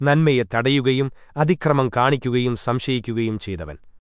നന്മയെ തടയുകയും അതിക്രമം കാണിക്കുകയും സംശയിക്കുകയും ചെയ്തവൻ.